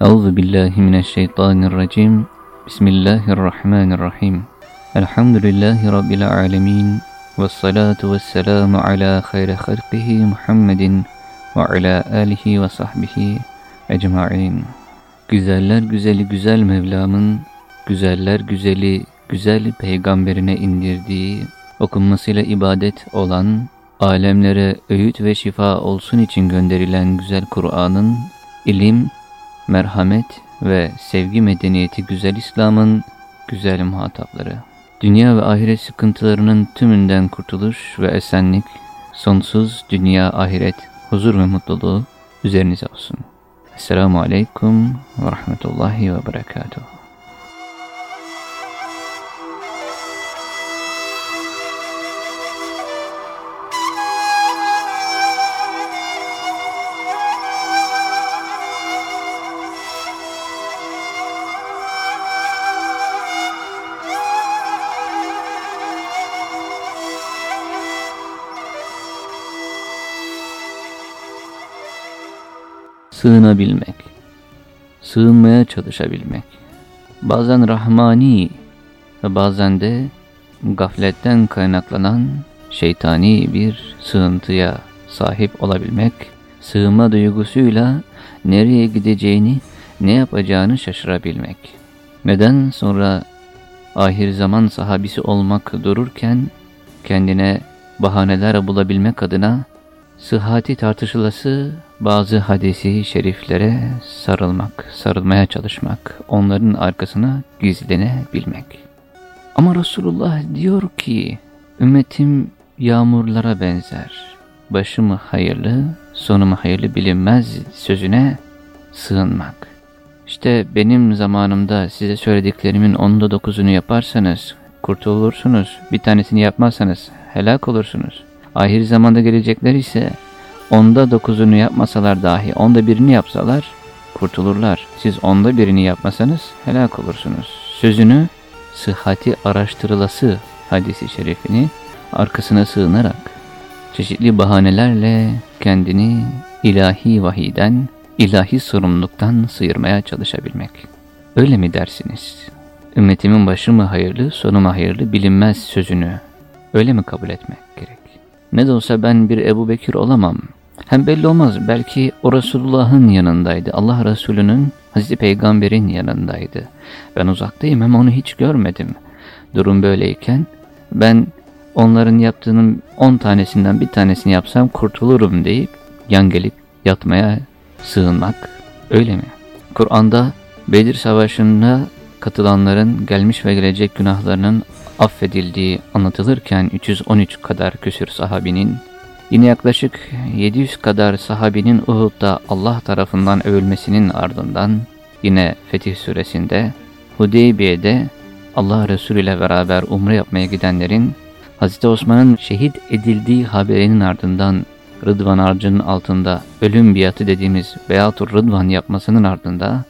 Euzu billahi mineşşeytanirracim. Bismillahirrahmanirrahim. Elhamdülillahi rabbil alamin. Ves salatu vesselamu ala hayri halqihi Muhammedin ve ala alihi ve sahbihi ecmaîn. Güzeller güzeli güzel Mevlam'ın güzeller güzeli güzel peygamberine indirdiği okunmasıyla ibadet olan alemlere öğüt ve şifa olsun için gönderilen güzel Kur'an'ın ilim, merhamet ve sevgi medeniyeti güzel İslam'ın güzel muhatapları. Dünya ve ahiret sıkıntılarının tümünden kurtuluş ve esenlik, sonsuz dünya ahiret, huzur ve mutluluğu üzerinize olsun. Esselamu Aleyküm ve Rahmetullahi ve Berekatuhu. Sığınabilmek, sığınmaya çalışabilmek. Bazen rahmani ve bazen de gafletten kaynaklanan şeytani bir sığıntıya sahip olabilmek, sığınma duygusuyla nereye gideceğini, ne yapacağını şaşırabilmek. Neden sonra ahir zaman sahabisi olmak dururken kendine bahaneler bulabilmek adına sıhhati tartışılası bazı hadisi şeriflere sarılmak, sarılmaya çalışmak, onların arkasına gizlenebilmek. Ama Resulullah diyor ki, ümmetim yağmurlara benzer, başımı hayırlı, sonumu hayırlı bilinmez sözüne sığınmak. İşte benim zamanımda size söylediklerimin onda dokuzunu yaparsanız kurtulursunuz, bir tanesini yapmazsanız helak olursunuz. Ahir zamanda gelecekler ise onda dokuzunu yapmasalar dahi onda birini yapsalar kurtulurlar. Siz onda birini yapmasanız helak olursunuz. Sözünü sıhhati araştırılası hadisi şerifini arkasına sığınarak çeşitli bahanelerle kendini ilahi vahiden, ilahi sorumluluktan sıyırmaya çalışabilmek. Öyle mi dersiniz? Ümmetimin başı mı hayırlı, sonu mu hayırlı bilinmez sözünü öyle mi kabul etmek gerek? Ne de olsa ben bir Ebu Bekir olamam. Hem belli olmaz belki o Resulullah'ın yanındaydı. Allah Resulü'nün Hazreti Peygamber'in yanındaydı. Ben uzaktayım hem onu hiç görmedim. Durum böyleyken ben onların yaptığının on tanesinden bir tanesini yapsam kurtulurum deyip yan gelip yatmaya sığınmak öyle mi? Kur'an'da Bedir Savaşı'na katılanların gelmiş ve gelecek günahlarının affedildiği anlatılırken 313 kadar küsür sahabinin, yine yaklaşık 700 kadar sahabinin Uhud'da Allah tarafından övülmesinin ardından, yine Fetih suresinde, Hudeybiye'de Allah Resulü ile beraber umre yapmaya gidenlerin, Hz. Osman'ın şehit edildiği haberinin ardından Rıdvan ağacının altında ölüm biatı dediğimiz Beyatur Rıdvan yapmasının ardında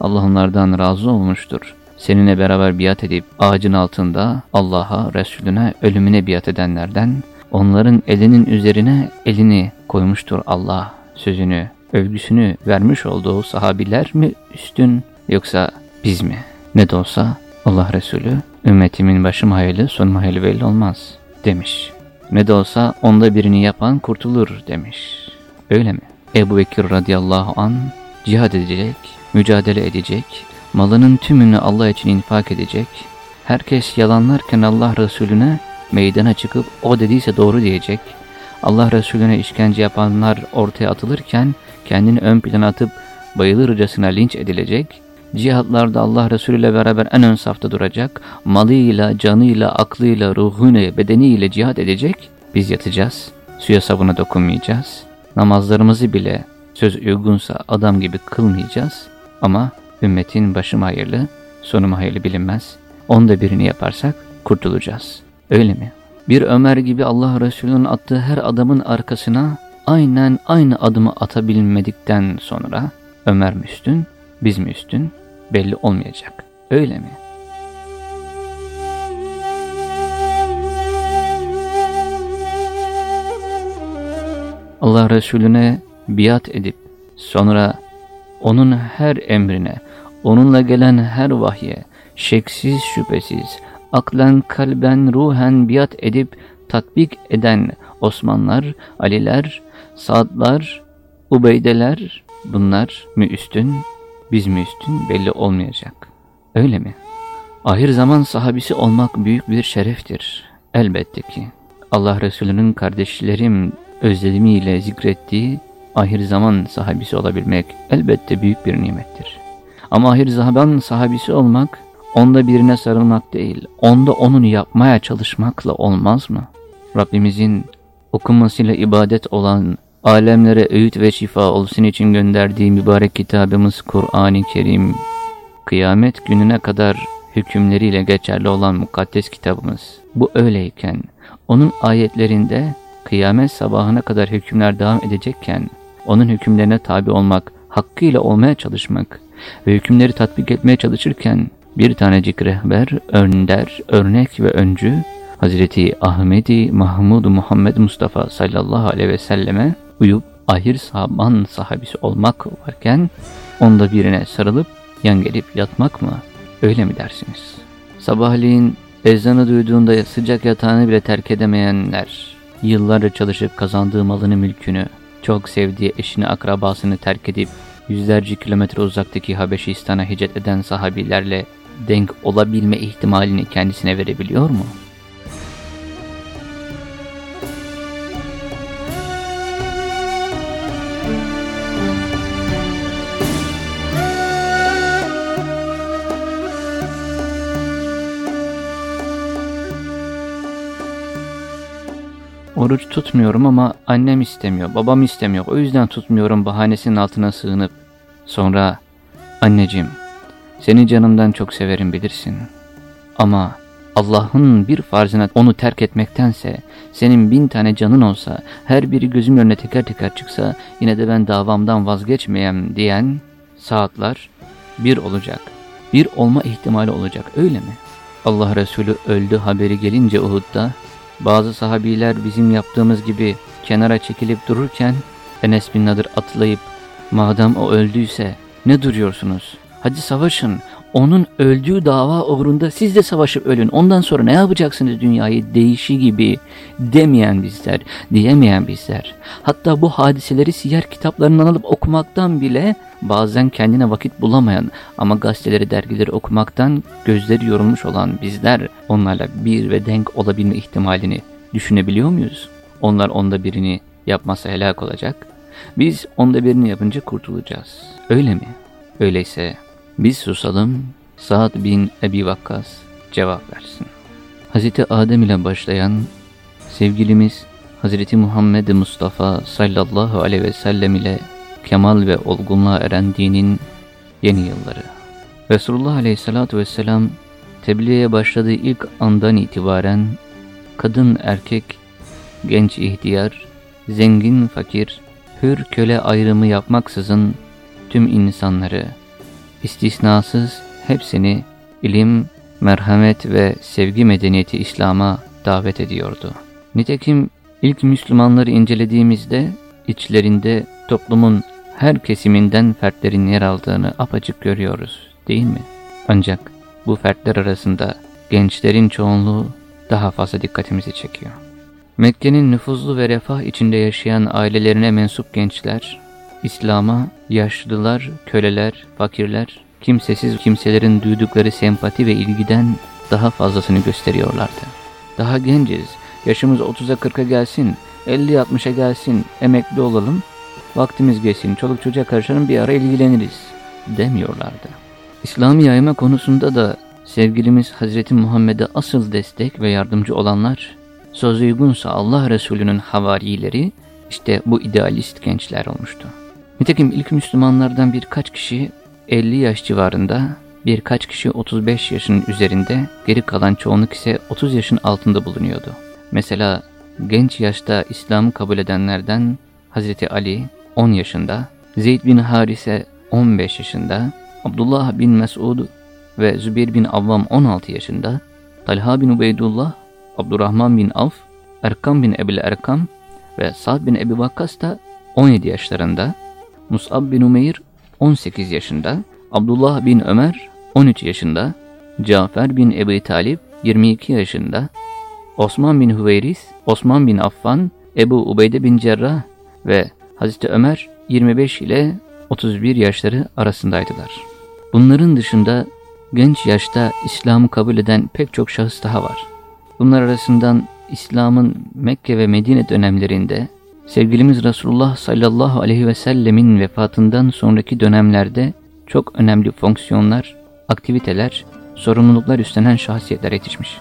Allah onlardan razı olmuştur seninle beraber biat edip ağacın altında Allah'a, Resulüne, ölümüne biat edenlerden onların elinin üzerine elini koymuştur Allah sözünü, övgüsünü vermiş olduğu sahabiler mi üstün yoksa biz mi? Ne de olsa Allah Resulü ümmetimin başım hayırlı sonum hayırlı belli olmaz demiş. Ne de olsa onda birini yapan kurtulur demiş. Öyle mi? Ebu Bekir radıyallahu an cihad edecek, mücadele edecek, malının tümünü Allah için infak edecek, herkes yalanlarken Allah Resulüne meydana çıkıp o dediyse doğru diyecek, Allah Resulüne işkence yapanlar ortaya atılırken kendini ön plana atıp bayılırcasına linç edilecek, cihatlarda Allah Resulü ile beraber en ön safta duracak, malıyla, canıyla, aklıyla, ruhuyla, bedeniyle cihat edecek, biz yatacağız, suya sabuna dokunmayacağız, namazlarımızı bile söz uygunsa adam gibi kılmayacağız. Ama Ümmetin başım hayırlı, sonum hayırlı bilinmez. Onda birini yaparsak kurtulacağız. Öyle mi? Bir Ömer gibi Allah Resulü'nün attığı her adamın arkasına aynen aynı adımı atabilmedikten sonra Ömer mi üstün, biz mi üstün belli olmayacak. Öyle mi? Allah Resulüne biat edip sonra onun her emrine, onunla gelen her vahye, şeksiz şüphesiz, aklen, kalben, ruhen biat edip tatbik eden Osmanlar, Aliler, Saadlar, Ubeydeler, bunlar mı üstün, biz mi üstün belli olmayacak. Öyle mi? Ahir zaman sahabisi olmak büyük bir şereftir. Elbette ki. Allah Resulü'nün kardeşlerim özlemiyle zikrettiği ahir zaman sahabisi olabilmek elbette büyük bir nimettir. Ama ahir zaman sahabisi olmak, onda birine sarılmak değil, onda onun yapmaya çalışmakla olmaz mı? Rabbimizin okunmasıyla ibadet olan, alemlere öğüt ve şifa olsun için gönderdiği mübarek kitabımız Kur'an-ı Kerim, kıyamet gününe kadar hükümleriyle geçerli olan mukaddes kitabımız. Bu öyleyken, onun ayetlerinde kıyamet sabahına kadar hükümler devam edecekken, onun hükümlerine tabi olmak, hakkıyla olmaya çalışmak ve hükümleri tatbik etmeye çalışırken bir tanecik rehber, önder, örnek ve öncü Hazreti Ahmedi Mahmud Muhammed Mustafa sallallahu aleyhi ve selleme uyup ahir sahaban sahabisi olmak varken onda birine sarılıp yan gelip yatmak mı? Öyle mi dersiniz? Sabahleyin ezanı duyduğunda sıcak yatağını bile terk edemeyenler, yıllarca çalışıp kazandığı malını mülkünü, çok sevdiği eşini akrabasını terk edip yüzlerce kilometre uzaktaki Habeşistan'a hicret eden sahabilerle denk olabilme ihtimalini kendisine verebiliyor mu? Oruç tutmuyorum ama annem istemiyor, babam istemiyor. O yüzden tutmuyorum bahanesinin altına sığınıp. Sonra anneciğim seni canımdan çok severim bilirsin. Ama Allah'ın bir farzına onu terk etmektense senin bin tane canın olsa her biri gözümün önüne teker teker çıksa yine de ben davamdan vazgeçmeyem diyen saatler bir olacak. Bir olma ihtimali olacak öyle mi? Allah Resulü öldü haberi gelince Uhud'da bazı sahabiler bizim yaptığımız gibi kenara çekilip dururken Enes bin Nadir atlayıp madem o öldüyse ne duruyorsunuz? Hadi savaşın. Onun öldüğü dava uğrunda siz de savaşıp ölün. Ondan sonra ne yapacaksınız dünyayı değişi gibi demeyen bizler, diyemeyen bizler. Hatta bu hadiseleri siyer kitaplarından alıp okumaktan bile bazen kendine vakit bulamayan ama gazeteleri, dergileri okumaktan gözleri yorulmuş olan bizler onlarla bir ve denk olabilme ihtimalini düşünebiliyor muyuz? Onlar onda birini yapmasa helak olacak. Biz onda birini yapınca kurtulacağız. Öyle mi? Öyleyse biz susalım, Sa'd bin Ebi Vakkas cevap versin. Hazreti Adem ile başlayan sevgilimiz Hazreti Muhammed Mustafa sallallahu aleyhi ve sellem ile kemal ve olgunluğa eren dinin yeni yılları. Resulullah aleyhissalatu vesselam tebliğe başladığı ilk andan itibaren kadın erkek, genç ihtiyar, zengin fakir, hür köle ayrımı yapmaksızın tüm insanları, istisnasız hepsini ilim, merhamet ve sevgi medeniyeti İslam'a davet ediyordu. Nitekim ilk Müslümanları incelediğimizde içlerinde toplumun her kesiminden fertlerin yer aldığını apaçık görüyoruz değil mi? Ancak bu fertler arasında gençlerin çoğunluğu daha fazla dikkatimizi çekiyor. Mekke'nin nüfuzlu ve refah içinde yaşayan ailelerine mensup gençler, İslam'a yaşlılar, köleler, fakirler, kimsesiz kimselerin duydukları sempati ve ilgiden daha fazlasını gösteriyorlardı. Daha genciz, yaşımız 30'a 40'a gelsin, 50'ye 60'a gelsin, emekli olalım, vaktimiz geçsin, çoluk çocuğa karışalım bir ara ilgileniriz demiyorlardı. İslam'ı yayma konusunda da sevgilimiz Hazreti Muhammed'e asıl destek ve yardımcı olanlar, söz uygunsa Allah Resulü'nün havarileri, işte bu idealist gençler olmuştu. Nitekim ilk Müslümanlardan birkaç kişi 50 yaş civarında, birkaç kişi 35 yaşın üzerinde, geri kalan çoğunluk ise 30 yaşın altında bulunuyordu. Mesela genç yaşta İslam'ı kabul edenlerden Hazreti Ali 10 yaşında, Zeyd bin Harise 15 yaşında, Abdullah bin Mesud ve Zübeyir bin Avvam 16 yaşında, Talha bin Ubeydullah, Abdurrahman bin Avf, Erkam bin Ebil Erkam ve Sa'd bin Ebi Vakkas da 17 yaşlarında, Mus'ab bin Umeyr 18 yaşında, Abdullah bin Ömer 13 yaşında, Cafer bin Ebu Talip 22 yaşında, Osman bin Hüveyris, Osman bin Affan, Ebu Ubeyde bin Cerrah ve Hazreti Ömer 25 ile 31 yaşları arasındaydılar. Bunların dışında genç yaşta İslam'ı kabul eden pek çok şahıs daha var. Bunlar arasından İslam'ın Mekke ve Medine dönemlerinde sevgilimiz Resulullah sallallahu aleyhi ve sellemin vefatından sonraki dönemlerde çok önemli fonksiyonlar, aktiviteler, sorumluluklar üstlenen şahsiyetler yetişmiş.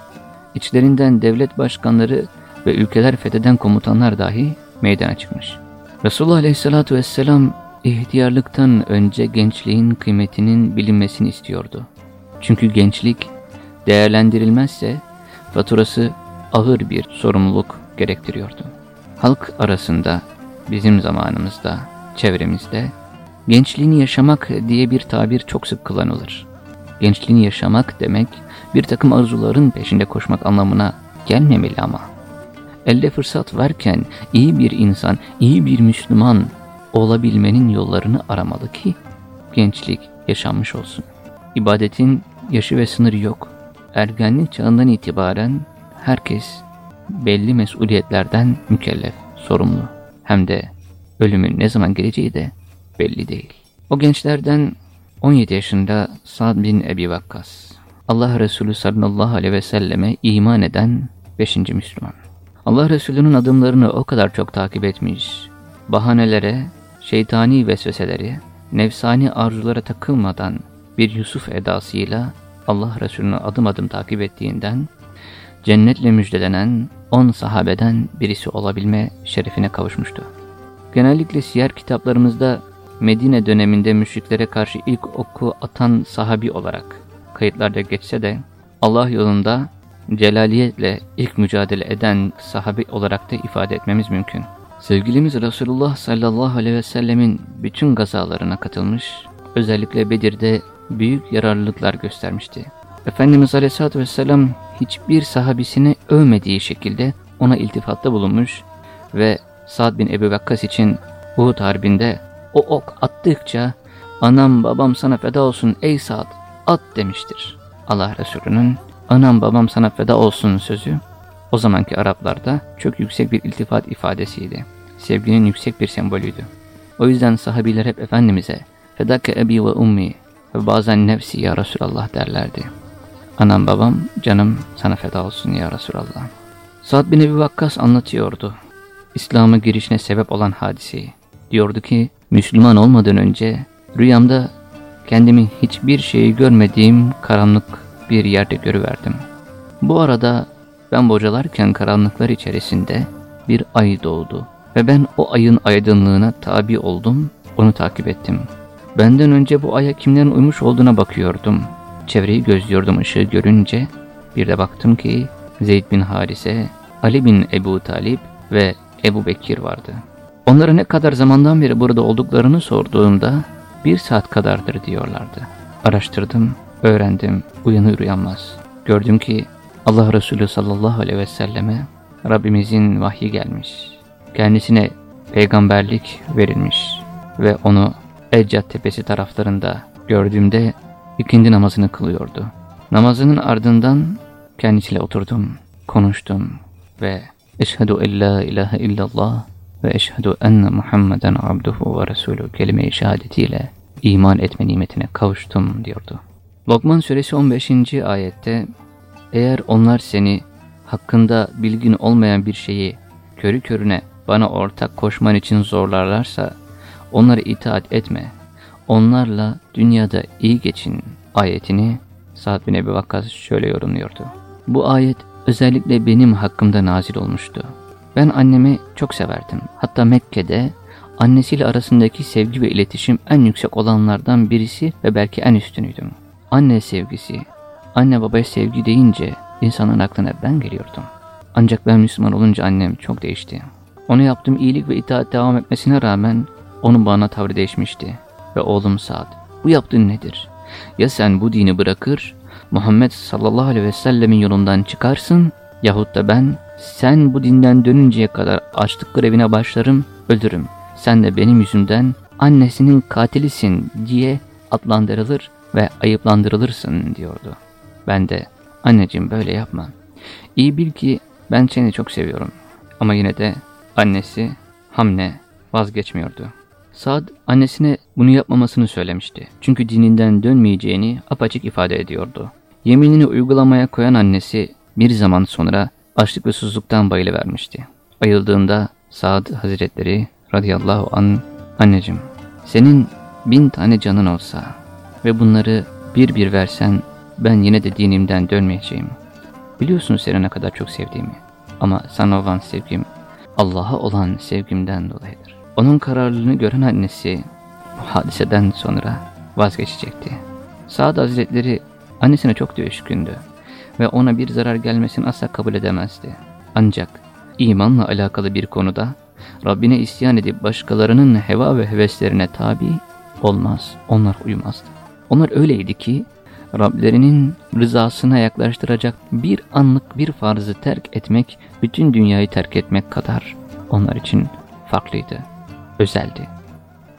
İçlerinden devlet başkanları ve ülkeler fetheden komutanlar dahi meydana çıkmış. Resulullah aleyhissalatu vesselam ihtiyarlıktan önce gençliğin kıymetinin bilinmesini istiyordu. Çünkü gençlik değerlendirilmezse faturası ağır bir sorumluluk gerektiriyordu. Halk arasında, bizim zamanımızda, çevremizde gençliğini yaşamak diye bir tabir çok sık kullanılır. Gençliğini yaşamak demek bir takım arzuların peşinde koşmak anlamına gelmemeli ama. Elde fırsat varken iyi bir insan, iyi bir Müslüman olabilmenin yollarını aramalı ki gençlik yaşanmış olsun. İbadetin yaşı ve sınırı yok. Ergenlik çağından itibaren herkes belli mesuliyetlerden mükellef, sorumlu. Hem de ölümün ne zaman geleceği de belli değil. O gençlerden 17 yaşında Sa'd bin Ebi Vakkas. Allah Resulü sallallahu aleyhi ve selleme iman eden 5. Müslüman. Allah Resulü'nün adımlarını o kadar çok takip etmiş, bahanelere, şeytani vesveseleri, nefsani arzulara takılmadan bir Yusuf edasıyla Allah Resulü'nü adım adım takip ettiğinden, cennetle müjdelenen on sahabeden birisi olabilme şerefine kavuşmuştu. Genellikle siyer kitaplarımızda Medine döneminde müşriklere karşı ilk oku atan sahabi olarak kayıtlarda geçse de Allah yolunda celaliyetle ilk mücadele eden sahabi olarak da ifade etmemiz mümkün. Sevgilimiz Resulullah sallallahu aleyhi ve sellemin bütün gazalarına katılmış, özellikle Bedir'de büyük yararlılıklar göstermişti. Efendimiz aleyhissalatü vesselam hiçbir sahabisini övmediği şekilde ona iltifatta bulunmuş ve Sa'd bin Ebu Vakkas için Uhud Harbi'nde o ok attıkça anam babam sana feda olsun ey Sa'd at demiştir. Allah Resulü'nün anam babam sana feda olsun sözü o zamanki Araplarda çok yüksek bir iltifat ifadesiydi. Sevginin yüksek bir sembolüydü. O yüzden sahabiler hep Efendimiz'e fedake ebi ve ummi ve bazen nefsi ya Resulallah derlerdi. Anam babam canım sana feda olsun ya Resulallah. Sa'd bin Ebi Vakkas anlatıyordu. İslam'a girişine sebep olan hadiseyi. Diyordu ki Müslüman olmadan önce rüyamda kendimi hiçbir şeyi görmediğim karanlık bir yerde görüverdim. Bu arada ben bocalarken karanlıklar içerisinde bir ay doğdu ve ben o ayın aydınlığına tabi oldum, onu takip ettim. Benden önce bu aya kimlerin uymuş olduğuna bakıyordum. Çevreyi gözlüyordum ışığı görünce. Bir de baktım ki Zeyd bin Harise, Ali bin Ebu Talip ve Ebu Bekir vardı. Onlara ne kadar zamandan beri burada olduklarını sorduğumda bir saat kadardır diyorlardı. Araştırdım, öğrendim, uyanır uyanmaz. Gördüm ki Allah Resulü sallallahu aleyhi ve selleme Rabbimizin vahyi gelmiş. Kendisine peygamberlik verilmiş ve onu Eccad tepesi taraflarında gördüğümde ikindi namazını kılıyordu. Namazının ardından kendisiyle oturdum, konuştum ve Eşhedü en la ilahe illallah ve eşhedü enne Muhammeden abduhu ve resulü kelime-i şehadetiyle iman etme nimetine kavuştum diyordu. Lokman suresi 15. ayette eğer onlar seni hakkında bilgin olmayan bir şeyi körü körüne bana ortak koşman için zorlarlarsa onlara itaat etme. Onlarla dünyada iyi geçin ayetini Sa'd bin Ebi Vakkas şöyle yorumluyordu. Bu ayet özellikle benim hakkımda nazil olmuştu. Ben annemi çok severdim. Hatta Mekke'de annesiyle arasındaki sevgi ve iletişim en yüksek olanlardan birisi ve belki en üstünüydüm. Anne sevgisi, anne babaya sevgi deyince insanın aklına ben geliyordum. Ancak ben Müslüman olunca annem çok değişti. Ona yaptığım iyilik ve itaat devam etmesine rağmen onun bana tavrı değişmişti. Ve oğlum Sa'd, bu yaptığın nedir? Ya sen bu dini bırakır, Muhammed sallallahu aleyhi ve sellemin yolundan çıkarsın yahut da ben sen bu dinden dönünceye kadar açlık grevine başlarım, ölürüm. Sen de benim yüzümden annesinin katilisin diye adlandırılır ve ayıplandırılırsın diyordu. Ben de anneciğim böyle yapma. İyi bil ki ben seni çok seviyorum. Ama yine de annesi Hamne vazgeçmiyordu. Saad annesine bunu yapmamasını söylemişti. Çünkü dininden dönmeyeceğini apaçık ifade ediyordu. Yeminini uygulamaya koyan annesi bir zaman sonra açlık ve susuzluktan bayılıvermişti. Ayıldığında Saad Hazretleri radıyallahu an anneciğim senin bin tane canın olsa ve bunları bir bir versen ben yine de dinimden dönmeyeceğim. Biliyorsun seni ne kadar çok sevdiğimi ama sana olan sevgim Allah'a olan sevgimden dolayıdır. Onun kararlılığını gören annesi bu hadiseden sonra vazgeçecekti. Saad Hazretleri annesine çok düşkündü ve ona bir zarar gelmesini asla kabul edemezdi. Ancak imanla alakalı bir konuda Rabbine isyan edip başkalarının heva ve heveslerine tabi olmaz, onlar uymazdı. Onlar öyleydi ki Rablerinin rızasına yaklaştıracak bir anlık bir farzı terk etmek, bütün dünyayı terk etmek kadar onlar için farklıydı, özeldi.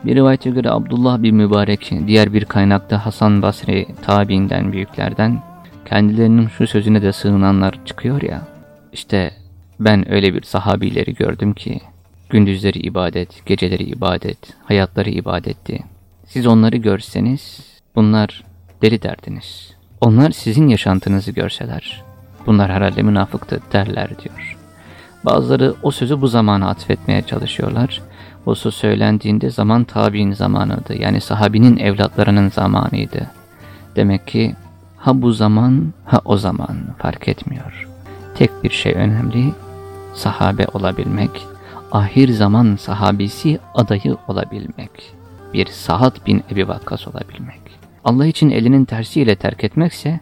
Bir rivayete göre Abdullah bin Mübarek, diğer bir kaynakta Hasan Basri tabiinden büyüklerden, kendilerinin şu sözüne de sığınanlar çıkıyor ya, işte ben öyle bir sahabileri gördüm ki, gündüzleri ibadet, geceleri ibadet, hayatları ibadetti. Siz onları görseniz, bunlar deli derdiniz. Onlar sizin yaşantınızı görseler, bunlar herhalde münafıktı derler diyor. Bazıları o sözü bu zamana atfetmeye çalışıyorlar. Söz söylendiğinde zaman tabi'in zamanıydı. Yani sahabinin evlatlarının zamanıydı. Demek ki ha bu zaman ha o zaman fark etmiyor. Tek bir şey önemli, sahabe olabilmek, ahir zaman sahabisi adayı olabilmek, bir Sa'd bin Ebi Vakkas olabilmek. Allah için elinin tersiyle terk etmekse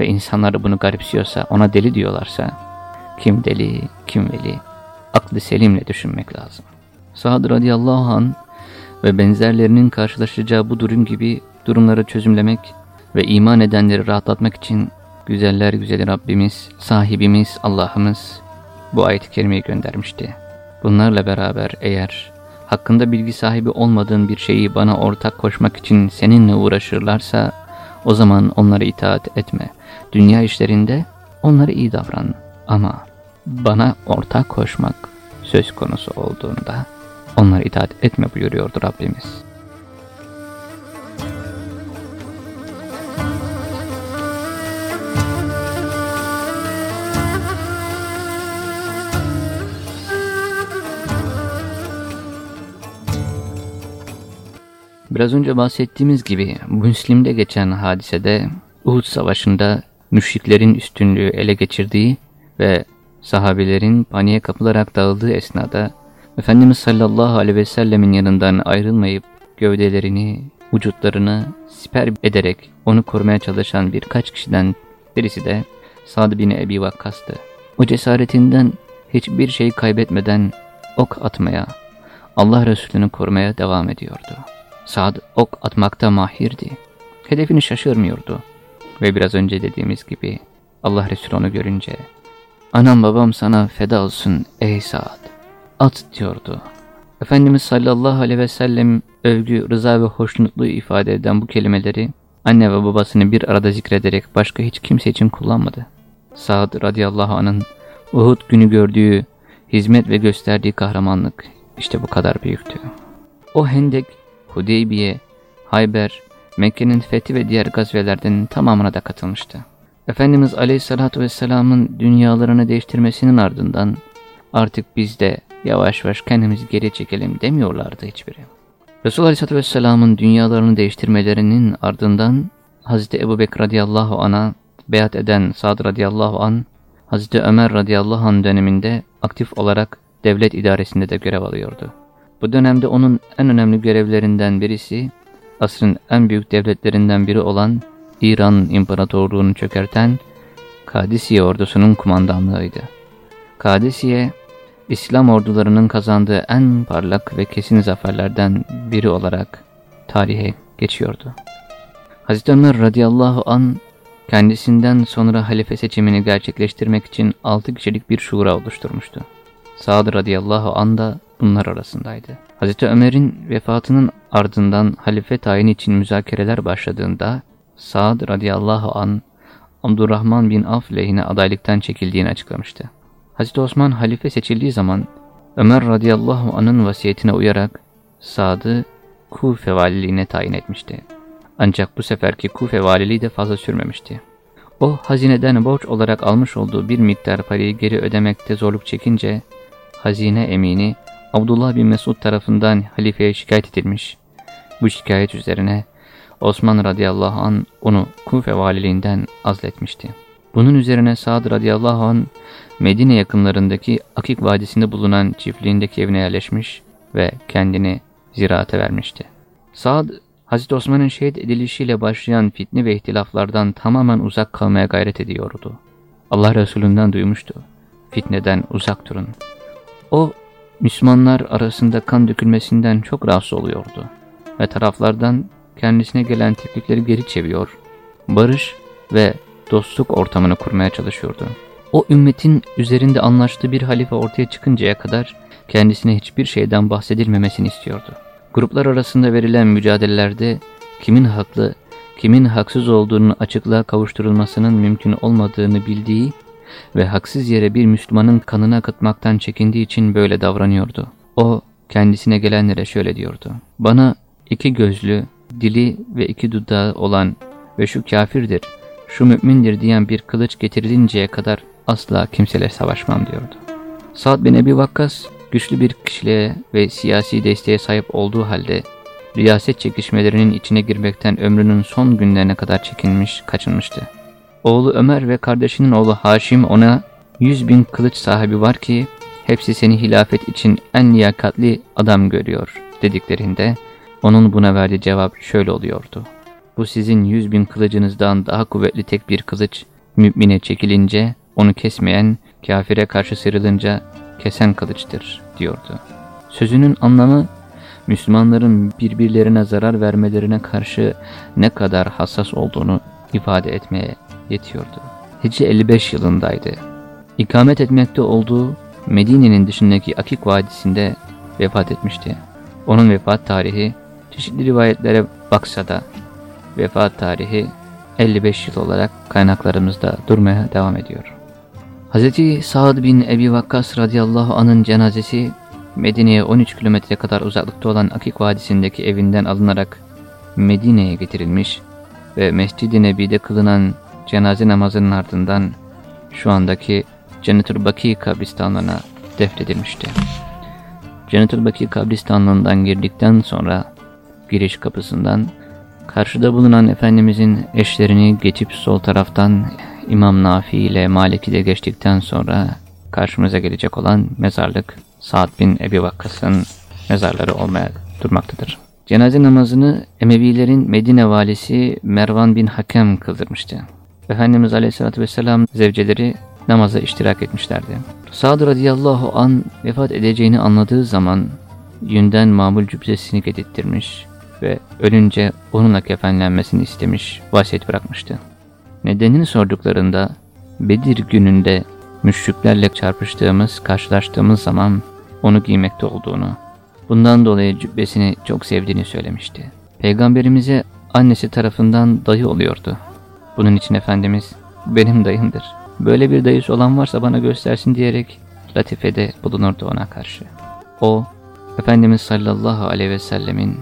ve insanlar bunu garipsiyorsa, ona deli diyorlarsa, kim deli, kim veli, aklı selimle düşünmek lazım. Sa'd radıyallahu an ve benzerlerinin karşılaşacağı bu durum gibi durumları çözümlemek ve iman edenleri rahatlatmak için güzeller güzeli Rabbimiz, sahibimiz, Allah'ımız bu ayet-i kerimeyi göndermişti. Bunlarla beraber eğer hakkında bilgi sahibi olmadığın bir şeyi bana ortak koşmak için seninle uğraşırlarsa o zaman onlara itaat etme. Dünya işlerinde onlara iyi davran ama bana ortak koşmak söz konusu olduğunda onlara itaat etme buyuruyordu Rabbimiz. Biraz önce bahsettiğimiz gibi Müslim'de geçen hadisede Uhud Savaşı'nda müşriklerin üstünlüğü ele geçirdiği ve sahabelerin paniğe kapılarak dağıldığı esnada Efendimiz sallallahu aleyhi ve sellemin yanından ayrılmayıp gövdelerini, vücutlarını siper ederek onu korumaya çalışan birkaç kişiden birisi de Sa'd bin Ebi Vakkas'tı. O cesaretinden hiçbir şey kaybetmeden ok atmaya, Allah Resulü'nü korumaya devam ediyordu. Sa'd ok atmakta mahirdi. Hedefini şaşırmıyordu. Ve biraz önce dediğimiz gibi Allah Resulü onu görünce Anam babam sana feda olsun ey Sa'd. At diyordu. Efendimiz sallallahu aleyhi ve sellem övgü, rıza ve hoşnutluğu ifade eden bu kelimeleri anne ve babasını bir arada zikrederek başka hiç kimse için kullanmadı. Sa'd radıyallahu anın Uhud günü gördüğü hizmet ve gösterdiği kahramanlık işte bu kadar büyüktü. O hendek Hudeybiye, Hayber, Mekke'nin fethi ve diğer gazvelerden tamamına da katılmıştı. Efendimiz Aleyhisselatü Vesselam'ın dünyalarını değiştirmesinin ardından artık biz de yavaş yavaş kendimizi geri çekelim demiyorlardı hiçbiri. Resul Aleyhisselatü Vesselam'ın dünyalarını değiştirmelerinin ardından Hazreti Ebu Bekir radıyallahu an'a beyat eden Sa'd radıyallahu an, Hazreti Ömer radıyallahu an döneminde aktif olarak devlet idaresinde de görev alıyordu. Bu dönemde onun en önemli görevlerinden birisi, asrın en büyük devletlerinden biri olan İran İmparatorluğunu çökerten Kadisiye ordusunun kumandanlığıydı. Kadisiye, İslam ordularının kazandığı en parlak ve kesin zaferlerden biri olarak tarihe geçiyordu. Hazreti Ömer radıyallahu an kendisinden sonra halife seçimini gerçekleştirmek için altı kişilik bir şura oluşturmuştu. Sa'd radıyallahu an da bunlar arasındaydı. Hazreti Ömer'in vefatının ardından halife tayin için müzakereler başladığında Sa'd radıyallahu an Abdurrahman bin Af lehine adaylıktan çekildiğini açıklamıştı. Hazreti Osman halife seçildiği zaman Ömer radıyallahu anın vasiyetine uyarak Sa'd'ı Kufe valiliğine tayin etmişti. Ancak bu seferki Kufe valiliği de fazla sürmemişti. O hazineden borç olarak almış olduğu bir miktar parayı geri ödemekte zorluk çekince hazine emini Abdullah bin Mesud tarafından halifeye şikayet edilmiş. Bu şikayet üzerine Osman radıyallahu an onu Kufe valiliğinden azletmişti. Bunun üzerine Sa'd radıyallahu an Medine yakınlarındaki Akik Vadisi'nde bulunan çiftliğindeki evine yerleşmiş ve kendini ziraate vermişti. Sa'd, Hazreti Osman'ın şehit edilişiyle başlayan fitne ve ihtilaflardan tamamen uzak kalmaya gayret ediyordu. Allah Resulü'nden duymuştu. Fitneden uzak durun. O, Müslümanlar arasında kan dökülmesinden çok rahatsız oluyordu ve taraflardan kendisine gelen teklifleri geri çeviriyor, barış ve dostluk ortamını kurmaya çalışıyordu. O ümmetin üzerinde anlaştığı bir halife ortaya çıkıncaya kadar kendisine hiçbir şeyden bahsedilmemesini istiyordu. Gruplar arasında verilen mücadelelerde kimin haklı, kimin haksız olduğunu açıklığa kavuşturulmasının mümkün olmadığını bildiği ve haksız yere bir Müslümanın kanını akıtmaktan çekindiği için böyle davranıyordu. O kendisine gelenlere şöyle diyordu. Bana iki gözlü, dili ve iki dudağı olan ve şu kafirdir, şu mümindir diyen bir kılıç getirilinceye kadar asla kimseyle savaşmam diyordu. Sa'd bin Ebi Vakkas güçlü bir kişiliğe ve siyasi desteğe sahip olduğu halde riyaset çekişmelerinin içine girmekten ömrünün son günlerine kadar çekinmiş, kaçınmıştı. Oğlu Ömer ve kardeşinin oğlu Haşim ona yüz bin kılıç sahibi var ki hepsi seni hilafet için en liyakatli adam görüyor dediklerinde onun buna verdiği cevap şöyle oluyordu. Bu sizin yüz bin kılıcınızdan daha kuvvetli tek bir kılıç mümine çekilince onu kesmeyen, kafire karşı sıyrılınca kesen kılıçtır diyordu. Sözünün anlamı Müslümanların birbirlerine zarar vermelerine karşı ne kadar hassas olduğunu ifade etmeye yetiyordu. Hicri 55 yılındaydı. İkamet etmekte olduğu Medine'nin dışındaki Akik Vadisi'nde vefat etmişti. Onun vefat tarihi çeşitli rivayetlere baksa da vefat tarihi 55 yıl olarak kaynaklarımızda durmaya devam ediyor. Hz. Sa'd bin Ebi Vakkas radıyallahu anın cenazesi Medine'ye 13 kilometre kadar uzaklıkta olan Akik Vadisi'ndeki evinden alınarak Medine'ye getirilmiş ve Mescid-i Nebi'de kılınan cenaze namazının ardından şu andaki Cennetul Baki kabristanlığına defnedilmişti. Cennetul Baki kabristanlığından girdikten sonra giriş kapısından karşıda bulunan Efendimizin eşlerini geçip sol taraftan İmam Nafi ile Maliki de geçtikten sonra karşımıza gelecek olan mezarlık Sa'd bin Ebi Vakkas'ın mezarları olmaya durmaktadır. Cenaze namazını Emevilerin Medine valisi Mervan bin Hakem kıldırmıştı. Efendimiz Aleyhisselatü Vesselam zevceleri namaza iştirak etmişlerdi. Sa'd radıyallahu an vefat edeceğini anladığı zaman yünden mamul cübbesini getirttirmiş ve ölünce onunla kefenlenmesini istemiş, vasiyet bırakmıştı. Nedenini sorduklarında Bedir gününde müşriklerle çarpıştığımız, karşılaştığımız zaman onu giymekte olduğunu, bundan dolayı cübbesini çok sevdiğini söylemişti. Peygamberimize annesi tarafından dayı oluyordu. Bunun için Efendimiz benim dayımdır. Böyle bir dayısı olan varsa bana göstersin diyerek latifede bulunurdu ona karşı. O, Efendimiz sallallahu aleyhi ve sellemin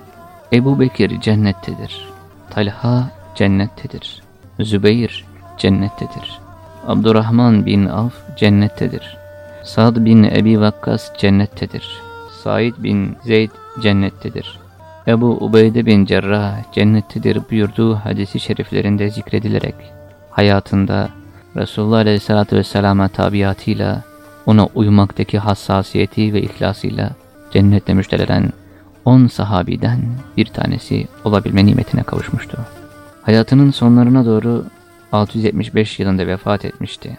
Ebu Bekir cennettedir. Talha cennettedir. Zübeyir cennettedir. Abdurrahman bin Avf cennettedir. Sad bin Ebi Vakkas cennettedir. Said bin Zeyd cennettedir. Ebu Ubeyde bin Cerrah cennettedir buyurduğu hadisi şeriflerinde zikredilerek hayatında Resulullah Aleyhisselatü Vesselam'a tabiatıyla ona uymaktaki hassasiyeti ve ihlasıyla cennetle müjdelenen 10 sahabiden bir tanesi olabilme nimetine kavuşmuştu. Hayatının sonlarına doğru 675 yılında vefat etmişti.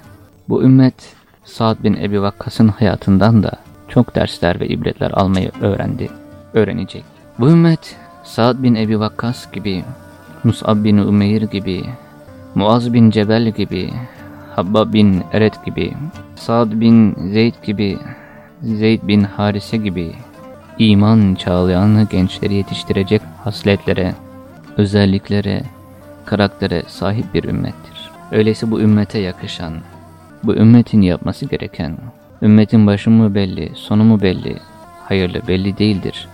Bu ümmet Sa'd bin Ebi Vakkas'ın hayatından da çok dersler ve ibretler almayı öğrendi, öğrenecek. Bu ümmet Sa'd bin Ebi Vakkas gibi, Mus'ab bin Umeyr gibi, Muaz bin Cebel gibi, Habba bin Eret gibi, Sa'd bin Zeyd gibi Zeyd bin Harise gibi iman çağlayan gençleri yetiştirecek hasletlere, özelliklere, karaktere sahip bir ümmettir. Öyleyse bu ümmete yakışan, bu ümmetin yapması gereken, ümmetin başı mı belli, sonu mu belli, hayırlı belli değildir.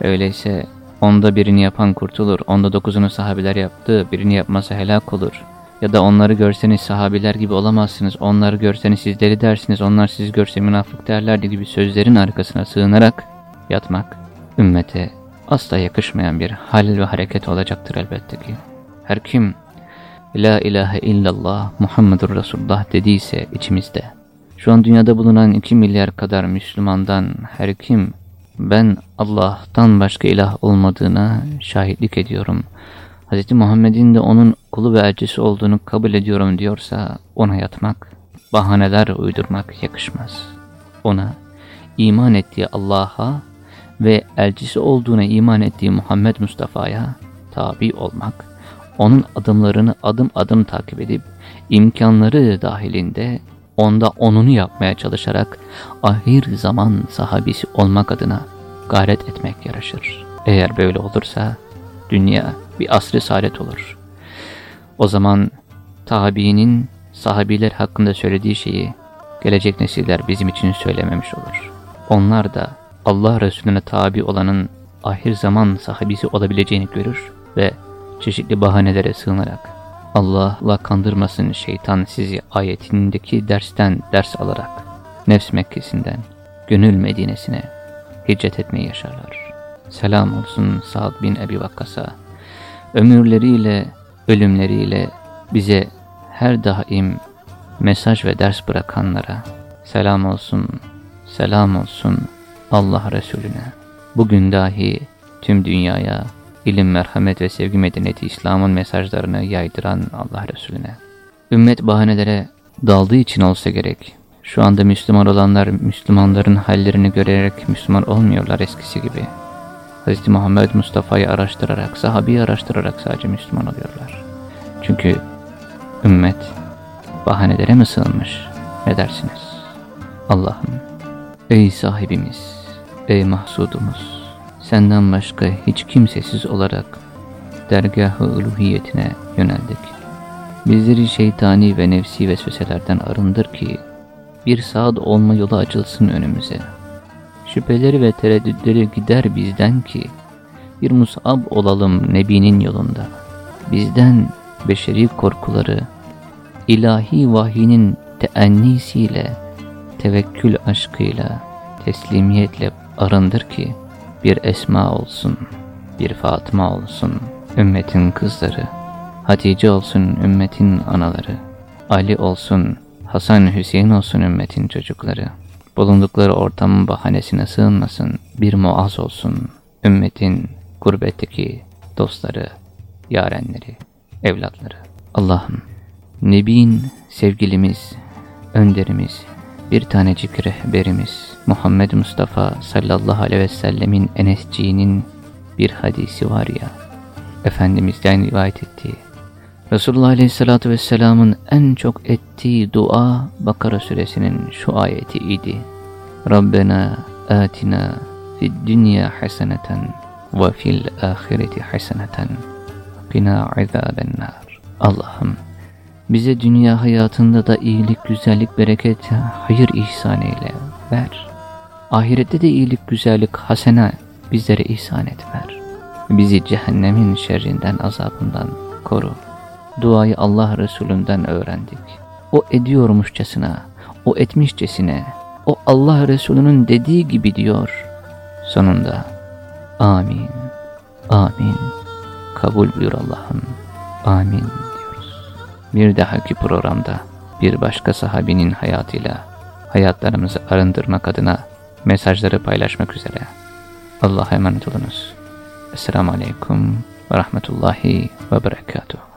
Öyleyse onda birini yapan kurtulur, onda dokuzunu sahabiler yaptı, birini yapması helak olur. Ya da onları görseniz sahabiler gibi olamazsınız, onları görseniz sizleri dersiniz, onlar sizi görse münafık derlerdi gibi sözlerin arkasına sığınarak yatmak, ümmete asla yakışmayan bir hal ve hareket olacaktır elbette ki. Her kim La ilahe illallah Muhammedur Resulullah dediyse içimizde, şu an dünyada bulunan 2 milyar kadar Müslümandan her kim ben Allah'tan başka ilah olmadığına şahitlik ediyorum. Hz. Muhammed'in de onun kulu ve elçisi olduğunu kabul ediyorum diyorsa ona yatmak, bahaneler uydurmak yakışmaz. Ona iman ettiği Allah'a ve elçisi olduğuna iman ettiği Muhammed Mustafa'ya tabi olmak, onun adımlarını adım adım takip edip imkanları dahilinde onda onunu yapmaya çalışarak ahir zaman sahabisi olmak adına gayret etmek yaraşır. Eğer böyle olursa dünya bir asrı saadet olur. O zaman tabiinin sahabiler hakkında söylediği şeyi gelecek nesiller bizim için söylememiş olur. Onlar da Allah Resulüne tabi olanın ahir zaman sahabisi olabileceğini görür ve çeşitli bahanelere sığınarak Allah'la kandırmasın şeytan sizi ayetindeki dersten ders alarak nefs Mekkesi'nden gönül Medine'sine hicret etmeyi yaşarlar. Selam olsun Sa'd bin Ebi Vakkas'a. Ömürleriyle, ölümleriyle bize her daim mesaj ve ders bırakanlara selam olsun, selam olsun Allah Resulüne. Bugün dahi tüm dünyaya ilim, merhamet ve sevgi medeniyeti İslam'ın mesajlarını yaydıran Allah Resulüne. Ümmet bahanelere daldığı için olsa gerek. Şu anda Müslüman olanlar Müslümanların hallerini görerek Müslüman olmuyorlar eskisi gibi. Hz. Muhammed Mustafa'yı araştırarak, sahabeyi araştırarak sadece Müslüman oluyorlar. Çünkü ümmet bahanelere mi sığınmış? Ne dersiniz? Allah'ım, ey sahibimiz, ey mahsudumuz, senden başka hiç kimsesiz olarak dergah-ı uluhiyetine yöneldik. Bizleri şeytani ve nefsi vesveselerden arındır ki bir saat olma yolu açılsın önümüze. Şüpheleri ve tereddütleri gider bizden ki bir musab olalım Nebi'nin yolunda. Bizden beşeri korkuları ilahi vahyinin teennisiyle, tevekkül aşkıyla, teslimiyetle arındır ki bir Esma olsun, bir Fatıma olsun, ümmetin kızları, Hatice olsun ümmetin anaları, Ali olsun, Hasan Hüseyin olsun ümmetin çocukları, bulundukları ortamın bahanesine sığınmasın, bir muaz olsun, ümmetin gurbetteki dostları, yarenleri, evlatları. Allah'ım, Nebin sevgilimiz, önderimiz, bir tanecik rehberimiz Muhammed Mustafa sallallahu aleyhi ve sellemin Enesciğinin bir hadisi var ya, Efendimiz'den rivayet ettiği, Resulullah aleyhissalatu vesselamın en çok ettiği dua Bakara suresinin şu ayeti idi. Rabbena atina fid dünya haseneten ve fil ahireti haseneten qina azabennar. Allah'ım bize dünya hayatında da iyilik, güzellik, bereket, hayır ihsan eyle, ver. Ahirette de iyilik, güzellik, hasene bizlere ihsan et, ver. Bizi cehennemin şerrinden, azabından koru. Duayı Allah Resulünden öğrendik. O ediyormuşçasına, o etmişçesine, o Allah Resulü'nün dediği gibi diyor. Sonunda amin, amin, kabul buyur Allah'ım, amin bir dahaki programda bir başka sahabinin hayatıyla hayatlarımızı arındırmak adına mesajları paylaşmak üzere. Allah'a emanet olunuz. Esselamu Aleyküm ve Rahmetullahi ve Berekatuhu.